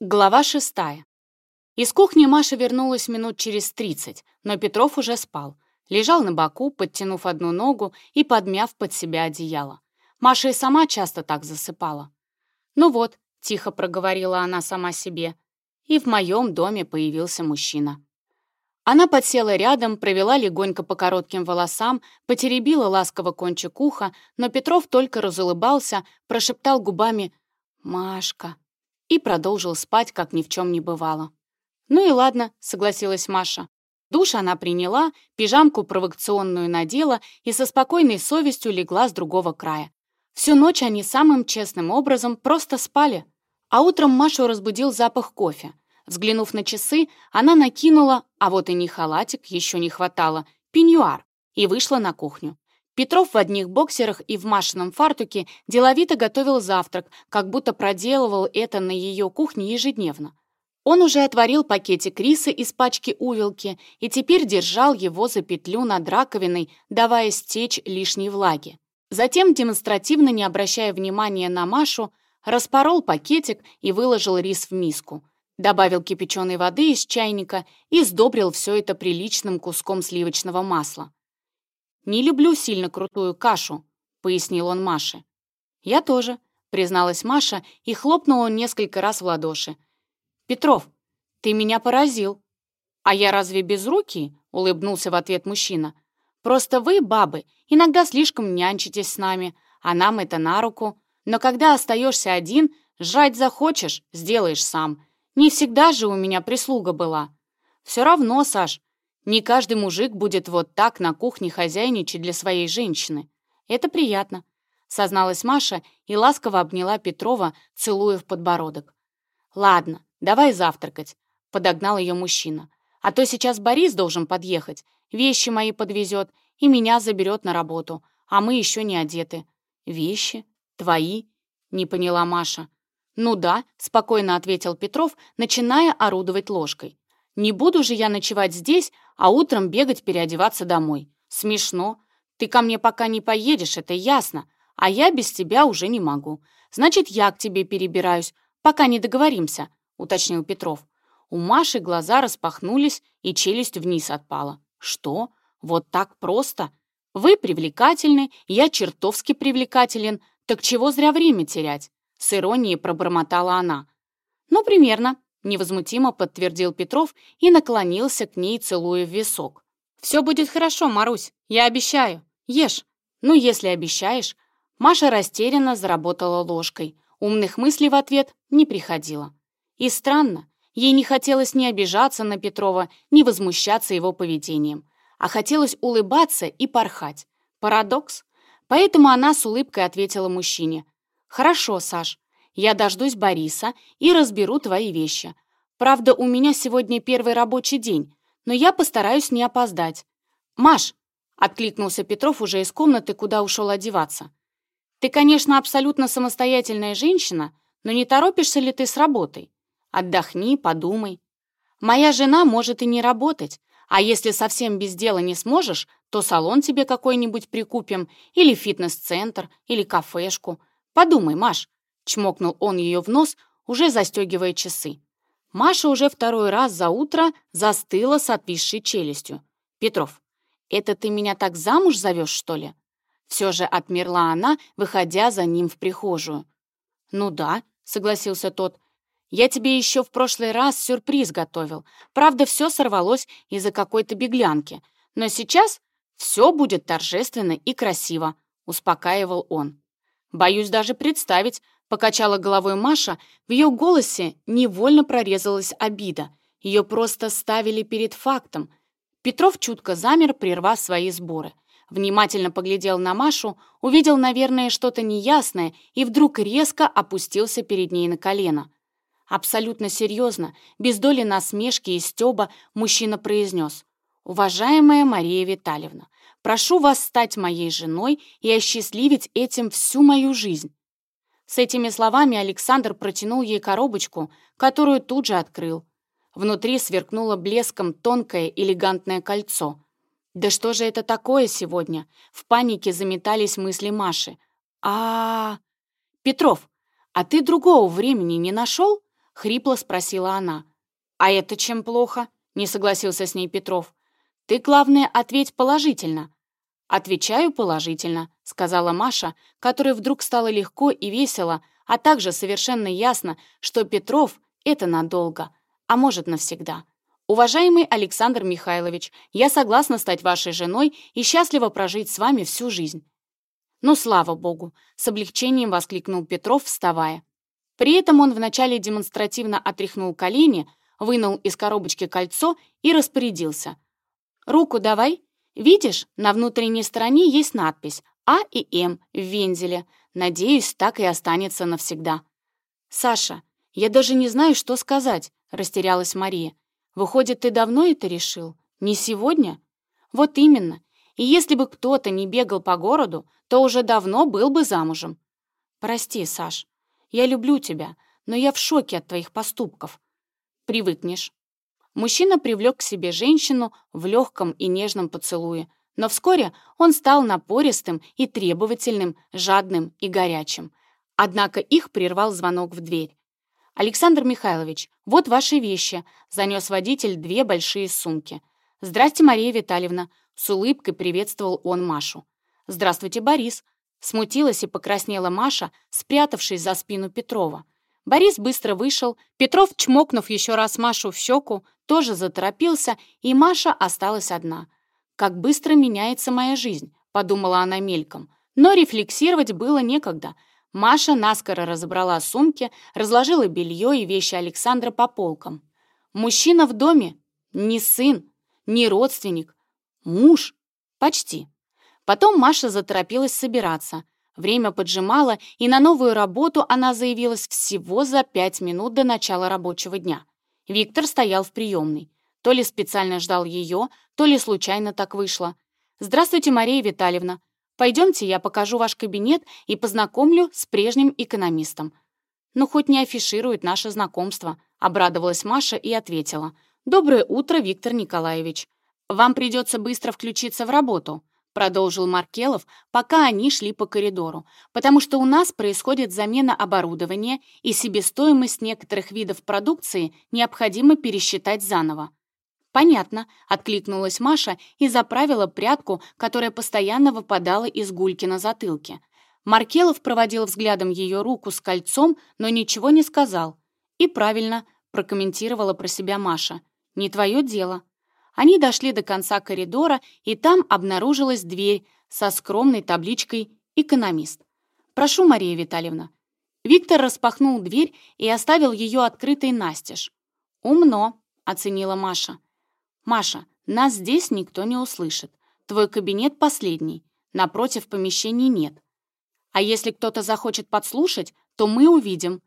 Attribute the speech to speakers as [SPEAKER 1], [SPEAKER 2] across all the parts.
[SPEAKER 1] Глава шестая. Из кухни Маша вернулась минут через тридцать, но Петров уже спал. Лежал на боку, подтянув одну ногу и подмяв под себя одеяло. Маша и сама часто так засыпала. «Ну вот», — тихо проговорила она сама себе, и в моем доме появился мужчина. Она подсела рядом, провела легонько по коротким волосам, потеребила ласково кончик уха, но Петров только разулыбался, прошептал губами «Машка» и продолжил спать, как ни в чем не бывало. «Ну и ладно», — согласилась Маша. Душ она приняла, пижамку провокационную надела и со спокойной совестью легла с другого края. Всю ночь они самым честным образом просто спали. А утром Машу разбудил запах кофе. Взглянув на часы, она накинула, а вот и не халатик, еще не хватало, пеньюар, и вышла на кухню. Петров в одних боксерах и в Машином фартуке деловито готовил завтрак, как будто проделывал это на ее кухне ежедневно. Он уже отварил пакетик риса из пачки увелки и теперь держал его за петлю над раковиной, давая стечь лишней влаги. Затем, демонстративно не обращая внимания на Машу, распорол пакетик и выложил рис в миску. Добавил кипяченой воды из чайника и сдобрил все это приличным куском сливочного масла. «Не люблю сильно крутую кашу», — пояснил он Маше. «Я тоже», — призналась Маша и хлопнула несколько раз в ладоши. «Петров, ты меня поразил». «А я разве без руки?» — улыбнулся в ответ мужчина. «Просто вы, бабы, иногда слишком нянчитесь с нами, а нам это на руку. Но когда остаешься один, жрать захочешь, сделаешь сам. Не всегда же у меня прислуга была. Все равно, Саш, не каждый мужик будет вот так на кухне хозяйничать для своей женщины. Это приятно», — созналась Маша и ласково обняла Петрова, целуя в подбородок. «Ладно, давай завтракать», — подогнал ее мужчина. «А то сейчас Борис должен подъехать, вещи мои подвезет и меня заберет на работу, а мы еще не одеты». «Вещи? Твои?» — не поняла Маша. «Ну да», — спокойно ответил Петров, начиная орудовать ложкой. «Не буду же я ночевать здесь, а утром бегать переодеваться домой. Смешно. Ты ко мне пока не поедешь, это ясно, а я без тебя уже не могу. Значит, я к тебе перебираюсь, пока не договоримся», — уточнил Петров. У Маши глаза распахнулись, и челюсть вниз отпала. «Что? Вот так просто? Вы привлекательны, я чертовски привлекателен, так чего зря время терять?» С иронией пробормотала она. «Ну, примерно», — невозмутимо подтвердил Петров и наклонился к ней, целуя в висок. «Все будет хорошо, Марусь, я обещаю. Ешь. Ну, если обещаешь». Маша растерянно заработала ложкой. Умных мыслей в ответ не приходило. И странно, ей не хотелось ни обижаться на Петрова, ни возмущаться его поведением, а хотелось улыбаться и порхать. Парадокс. Поэтому она с улыбкой ответила мужчине. «Хорошо, Саш, я дождусь Бориса и разберу твои вещи. Правда, у меня сегодня первый рабочий день, но я постараюсь не опоздать». «Маш!» — откликнулся Петров уже из комнаты, куда ушел одеваться. Ты, конечно, абсолютно самостоятельная женщина, но не торопишься ли ты с работой? Отдохни, подумай. Моя жена может и не работать, а если совсем без дела не сможешь, то салон тебе какой-нибудь прикупим, или фитнес-центр, или кафешку. Подумай, Маш, чмокнул он ее в нос, уже застегивая часы. Маша уже второй раз за утро застыла с отвисшей челюстью. «Петров, это ты меня так замуж зовешь, что ли?» Все же отмерла она, выходя за ним в прихожую. «Ну да», — согласился тот. «Я тебе еще в прошлый раз сюрприз готовил. Правда, все сорвалось из-за какой-то беглянки. Но сейчас все будет торжественно и красиво», — успокаивал он. «Боюсь даже представить», — покачала головой Маша. В ее голосе невольно прорезалась обида. Ее просто ставили перед фактом. Петров чутко замер, прервав свои сборы — Внимательно поглядел на Машу, увидел, наверное, что-то неясное и вдруг резко опустился перед ней на колено. Абсолютно серьезно, без доли насмешки и стеба, мужчина произнес. «Уважаемая Мария Витальевна, прошу вас стать моей женой и осчастливить этим всю мою жизнь». С этими словами Александр протянул ей коробочку, которую тут же открыл. Внутри сверкнуло блеском тонкое элегантное кольцо — да что же это такое сегодня? В панике заметались мысли Маши. А, -а. Петров, а ты другого времени не нашел? — хрипло спросила она. «А это чем плохо?» — не согласился с ней Петров. «Ты, главное, ответь положительно». «Отвечаю положительно», — сказала Маша, которой вдруг стало легко и весело, а также совершенно ясно, что Петров — это надолго, а может навсегда. «Уважаемый Александр Михайлович, я согласна стать вашей женой и счастливо прожить с вами всю жизнь». «Ну, слава богу!» — с облегчением воскликнул Петров, вставая. При этом он вначале демонстративно отряхнул колени, вынул из коробочки кольцо и распорядился. «Руку давай. Видишь, на внутренней стороне есть надпись «А» и «М» в вензеле. Надеюсь, так и останется навсегда». «Саша, я даже не знаю, что сказать», — растерялась Мария. «Выходит, ты давно это решил? Не сегодня?» «Вот именно. И если бы кто-то не бегал по городу, то уже давно был бы замужем». «Прости, Саш, я люблю тебя, но я в шоке от твоих поступков. Привыкнешь. Мужчина привлек к себе женщину в легком и нежном поцелуе, но вскоре он стал напористым и требовательным, жадным и горячим. Однако их прервал звонок в дверь. «Александр Михайлович, вот ваши вещи», — занес водитель две большие сумки. «Здрасте, Мария Витальевна», — с улыбкой приветствовал он Машу. «Здравствуйте, Борис», — смутилась и покраснела Маша, спрятавшись за спину Петрова. Борис быстро вышел, Петров, чмокнув еще раз Машу в щеку, тоже заторопился, и Маша осталась одна. «Как быстро меняется моя жизнь», — подумала она мельком. Но рефлексировать было некогда. Маша наскоро разобрала сумки, разложила белье и вещи Александра по полкам. Мужчина в доме? Не сын, не родственник. Муж? Почти. Потом Маша заторопилась собираться. Время поджимало, и на новую работу она заявилась всего за пять минут до начала рабочего дня. Виктор стоял в приемной. То ли специально ждал ее, то ли случайно так вышло. «Здравствуйте, Мария Витальевна. Пойдемте, я покажу ваш кабинет и познакомлю с прежним экономистом». «Ну, хоть не афиширует наше знакомство», — обрадовалась Маша и ответила. «Доброе утро, Виктор Николаевич. Вам придется быстро включиться в работу продолжил Маркелов, пока они шли по коридору, потому что у нас происходит замена оборудования, и себестоимость некоторых видов продукции необходимо пересчитать заново. «Понятно», — откликнулась Маша и заправила прядку, которая постоянно выпадала из гульки на затылке. Маркелов проводил взглядом ее руку с кольцом, но ничего не сказал. «И правильно», — прокомментировала про себя Маша. «Не твое дело». Они дошли до конца коридора, и там обнаружилась дверь со скромной табличкой «Экономист». «Прошу, Мария Витальевна». Виктор распахнул дверь и оставил ее открытой настежь. «Умно», — оценила Маша. «Маша, нас здесь никто не услышит. Твой кабинет последний. Напротив помещений нет. А если кто-то захочет подслушать, то мы увидим.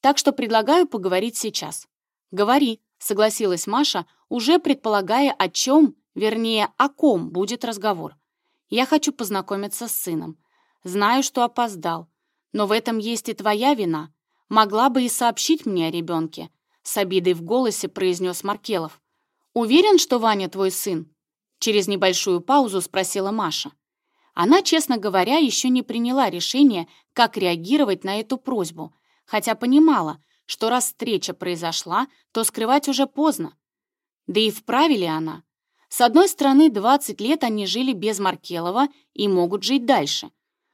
[SPEAKER 1] Так что предлагаю поговорить сейчас». «Говори», — согласилась Маша, уже предполагая, о чем, вернее, о ком будет разговор. «Я хочу познакомиться с сыном. Знаю, что опоздал. Но в этом есть и твоя вина. Могла бы и сообщить мне о ребенке», — с обидой в голосе произнес Маркелов. «Уверен, что Ваня твой сын?» Через небольшую паузу спросила Маша. Она, честно говоря, еще не приняла решение, как реагировать на эту просьбу, хотя понимала, что раз встреча произошла, то скрывать уже поздно. Да и вправе ли она? С одной стороны, 20 лет они жили без Маркелова и могут жить дальше.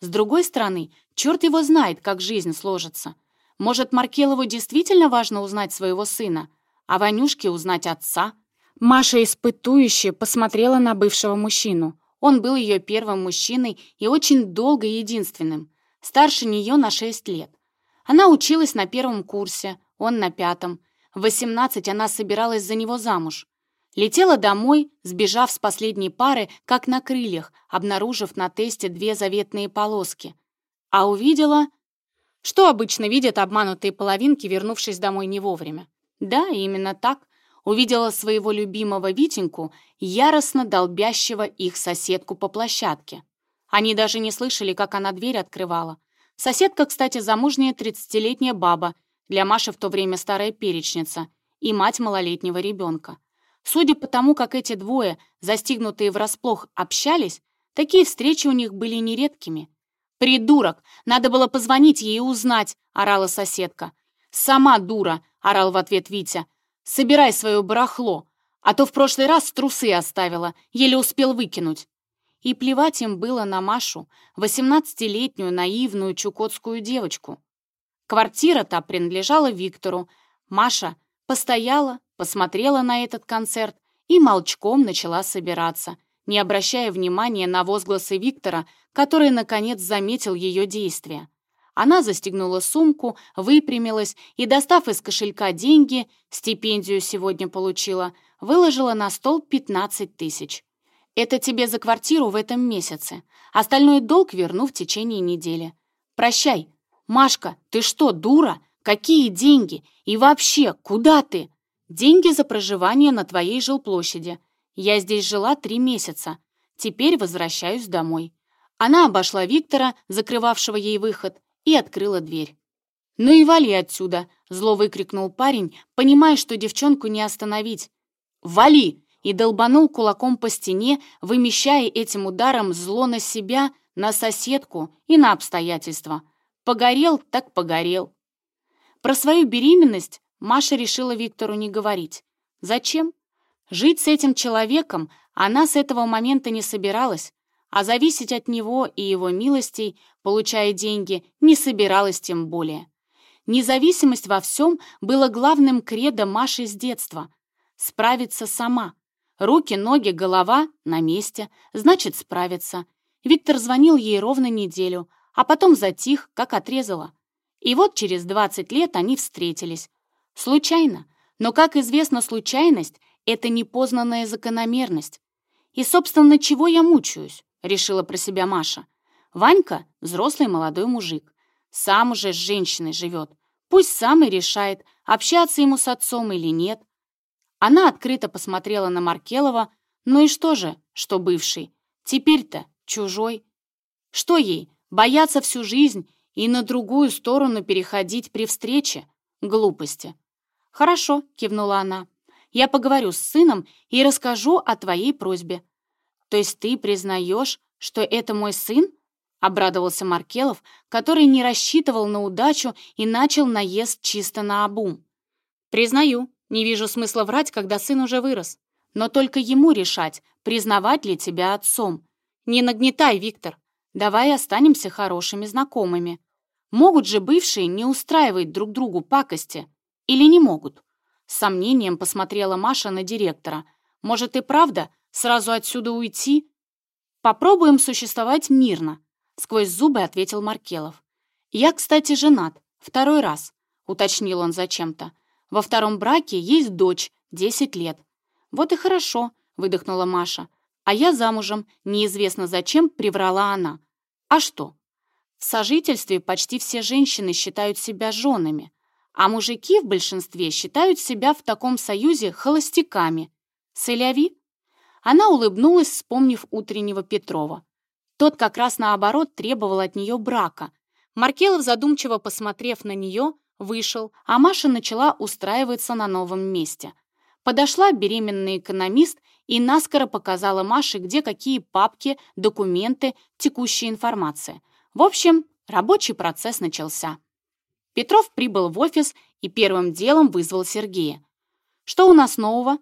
[SPEAKER 1] С другой стороны, черт его знает, как жизнь сложится. Может, Маркелову действительно важно узнать своего сына, а Ванюшке узнать отца? Маша испытующе посмотрела на бывшего мужчину. Он был ее первым мужчиной и очень долго единственным. Старше нее на 6 лет. Она училась на первом курсе, он на пятом. В 18 она собиралась за него замуж. Летела домой, сбежав с последней пары, как на крыльях, обнаружив на тесте две заветные полоски. А увидела... Что обычно видят обманутые половинки, вернувшись домой не вовремя? Да, именно так. Увидела своего любимого Витеньку, яростно долбящего их соседку по площадке. Они даже не слышали, как она дверь открывала. Соседка, кстати, замужняя 30-летняя баба, для Маши в то время старая перечница, и мать малолетнего ребенка. Судя по тому, как эти двое, застигнутые врасплох, общались, такие встречи у них были нередкими. «Придурок! Надо было позвонить ей и узнать!» — орала соседка. «Сама дура!» — орал в ответ Витя. «Собирай свое барахло, а то в прошлый раз трусы оставила, еле успел выкинуть». И плевать им было на Машу, восемнадцатилетнюю наивную чукотскую девочку. Квартира та принадлежала Виктору. Маша постояла, посмотрела на этот концерт и молчком начала собираться, не обращая внимания на возгласы Виктора, который, наконец, заметил ее действия. Она застегнула сумку, выпрямилась и, достав из кошелька деньги, стипендию сегодня получила, выложила на стол 15 тысяч. «Это тебе за квартиру в этом месяце. Остальной долг верну в течение недели. Прощай. Машка, ты что, дура? Какие деньги? И вообще, куда ты? Деньги за проживание на твоей жилплощади. Я здесь жила три месяца. Теперь возвращаюсь домой». Она обошла Виктора, закрывавшего ей выход, и открыла дверь. «Ну и вали отсюда!» — зло выкрикнул парень, понимая, что девчонку не остановить. «Вали!» и долбанул кулаком по стене, вымещая этим ударом зло на себя, на соседку и на обстоятельства. Погорел так погорел. Про свою беременность Маша решила Виктору не говорить. Зачем? Жить с этим человеком она с этого момента не собиралась, а зависеть от него и его милостей, получая деньги, не собиралась тем более. Независимость во всем было главным кредо Маши с детства. Справиться сама. Руки, ноги, голова на месте, значит, справиться. Виктор звонил ей ровно неделю, а потом затих, как отрезала. И вот через 20 лет они встретились. Случайно. Но, как известно, случайность — это непознанная закономерность. И, собственно, чего я мучаюсь? — решила про себя Маша. «Ванька — взрослый молодой мужик. Сам уже с женщиной живет. Пусть сам и решает, общаться ему с отцом или нет». Она открыто посмотрела на Маркелова. «Ну и что же, что бывший? Теперь-то чужой. Что ей, бояться всю жизнь и на другую сторону переходить при встрече? Глупости». «Хорошо», — кивнула она. «Я поговорю с сыном и расскажу о твоей просьбе. «То есть ты признаешь, что это мой сын?» — обрадовался Маркелов, который не рассчитывал на удачу и начал наезд чисто на обум. «Признаю, не вижу смысла врать, когда сын уже вырос. Но только ему решать, признавать ли тебя отцом. Не нагнетай, Виктор. Давай останемся хорошими знакомыми. Могут же бывшие не устраивать друг другу пакости? Или не могут?» С сомнением посмотрела Маша на директора. «Может и правда Сразу отсюда уйти? Попробуем существовать мирно, сквозь зубы ответил Маркелов. Я, кстати, женат. Второй раз, уточнил он зачем-то. Во втором браке есть дочь, 10 лет. Вот и хорошо, выдохнула Маша. А я замужем, неизвестно зачем, приврала она. А что? В сожительстве почти все женщины считают себя женами, а мужики в большинстве считают себя в таком союзе холостяками. Селяви? Она улыбнулась, вспомнив утреннего Петрова. Тот как раз наоборот требовал от нее брака. Маркелов, задумчиво посмотрев на нее, вышел, а Маша начала устраиваться на новом месте. Подошла беременный экономист и наскоро показала Маше, где какие папки, документы, текущая информация. В общем, рабочий процесс начался. Петров прибыл в офис и первым делом вызвал Сергея. «Что у нас нового?»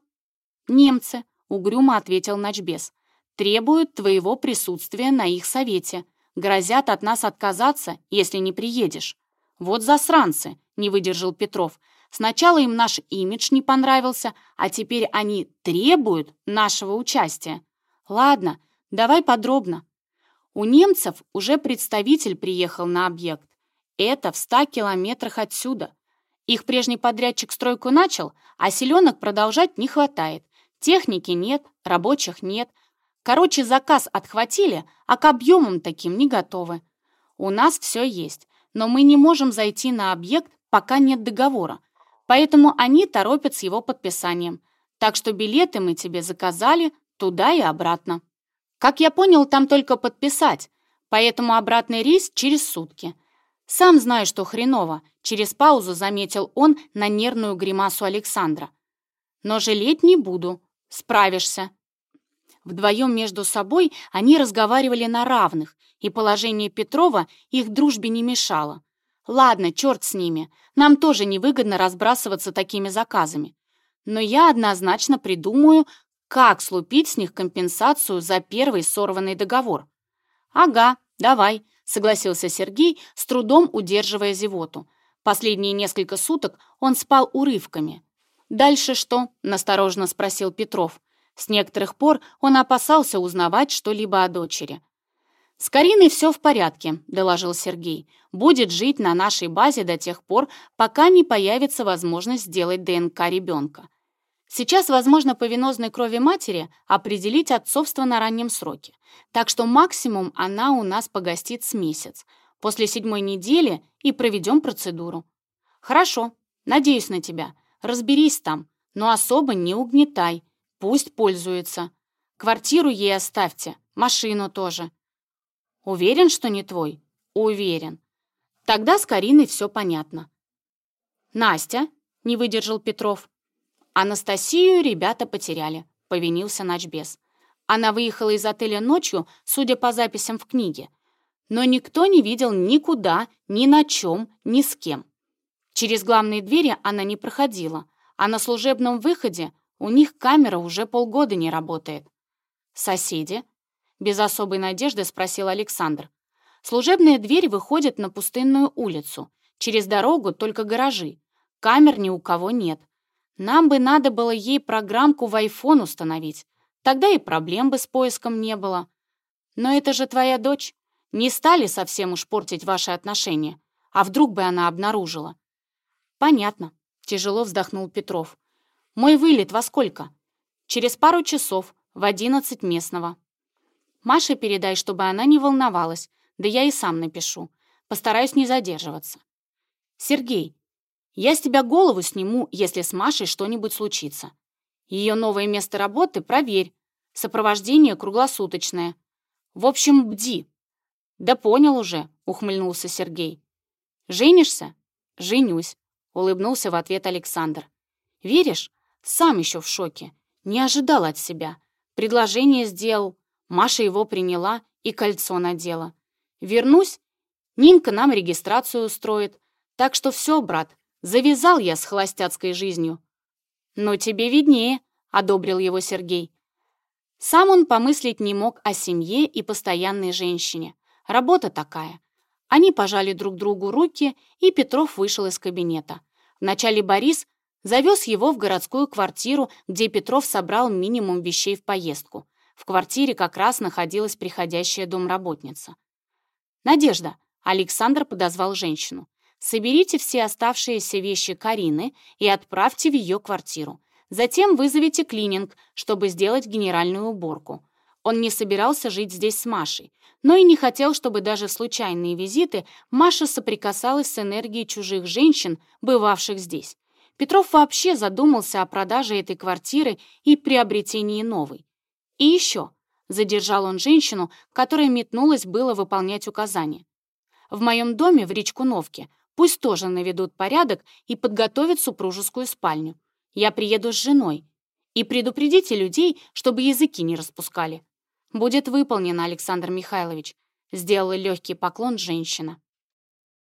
[SPEAKER 1] «Немцы», — угрюмо ответил Ночбес. «Требуют твоего присутствия на их совете. Грозят от нас отказаться, если не приедешь». «Вот засранцы», — не выдержал Петров. «Сначала им наш имидж не понравился, а теперь они требуют нашего участия». «Ладно, давай подробно». У немцев уже представитель приехал на объект. Это в ста километрах отсюда. Их прежний подрядчик стройку начал, а селенок продолжать не хватает. Техники нет, рабочих нет. Короче, заказ отхватили, а к объемам таким не готовы. У нас все есть, но мы не можем зайти на объект, пока нет договора. Поэтому они торопят с его подписанием. Так что билеты мы тебе заказали туда и обратно. Как я понял, там только подписать, поэтому обратный рейс через сутки. Сам знаю, что хреново, через паузу заметил он на нервную гримасу Александра. Но жалеть не буду, Справишься». Вдвоем между собой они разговаривали на равных, и положение Петрова их дружбе не мешало. Ладно, черт с ними. Нам тоже невыгодно разбрасываться такими заказами. Но я однозначно придумаю, как слупить с них компенсацию за первый сорванный договор. Ага, давай, согласился Сергей, с трудом удерживая зевоту. Последние несколько суток он спал урывками. «Дальше что?» – насторожно спросил Петров. С некоторых пор он опасался узнавать что-либо о дочери. «С Кариной все в порядке», — доложил Сергей. «Будет жить на нашей базе до тех пор, пока не появится возможность сделать ДНК ребенка. Сейчас возможно по венозной крови матери определить отцовство на раннем сроке, так что максимум она у нас погостит с месяц. После седьмой недели и проведем процедуру. Хорошо, надеюсь на тебя. Разберись там, но особо не угнетай. Пусть пользуется. Квартиру ей оставьте, машину тоже. Уверен, что не твой? Уверен. Тогда с Кариной все понятно. Настя, не выдержал Петров. Анастасию ребята потеряли, повинился ночбес. Она выехала из отеля ночью, судя по записям в книге. Но никто не видел никуда, ни на чем, ни с кем. Через главные двери она не проходила, а на служебном выходе у них камера уже полгода не работает. Соседи, без особой надежды спросил Александр. Служебная дверь выходит на пустынную улицу. Через дорогу только гаражи. Камер ни у кого нет. Нам бы надо было ей программку в iPhone установить. Тогда и проблем бы с поиском не было. Но это же твоя дочь. Не стали совсем уж портить ваши отношения. А вдруг бы она обнаружила? Понятно. Тяжело вздохнул Петров. Мой вылет во сколько? Через пару часов, в одиннадцать местного. Маше передай, чтобы она не волновалась, да я и сам напишу. Постараюсь не задерживаться. Сергей, я с тебя голову сниму, если с Машей что-нибудь случится. Ее новое место работы проверь. Сопровождение круглосуточное. В общем, бди. Да понял уже, ухмыльнулся Сергей. Женишься? Женюсь, улыбнулся в ответ Александр. Веришь? Сам еще в шоке. Не ожидал от себя. Предложение сделал, Маша его приняла и кольцо надела. Вернусь, Нинка нам регистрацию устроит. Так что все, брат, завязал я с холостяцкой жизнью. Но тебе виднее, одобрил его Сергей. Сам он помыслить не мог о семье и постоянной женщине. Работа такая. Они пожали друг другу руки, и Петров вышел из кабинета. Вначале Борис завез его в городскую квартиру, где Петров собрал минимум вещей в поездку. В квартире как раз находилась приходящая домработница. «Надежда», — Александр подозвал женщину, «соберите все оставшиеся вещи Карины и отправьте в ее квартиру. Затем вызовите клининг, чтобы сделать генеральную уборку. Он не собирался жить здесь с Машей, но и не хотел, чтобы даже в случайные визиты Маша соприкасалась с энергией чужих женщин, бывавших здесь. Петров вообще задумался о продаже этой квартиры и приобретении новой. И еще, задержал он женщину, которая метнулась было выполнять указания. В моем доме в Речкуновке пусть тоже наведут порядок и подготовят супружескую спальню. Я приеду с женой. И предупредите людей, чтобы языки не распускали. Будет выполнено, Александр Михайлович. Сделала легкий поклон женщина.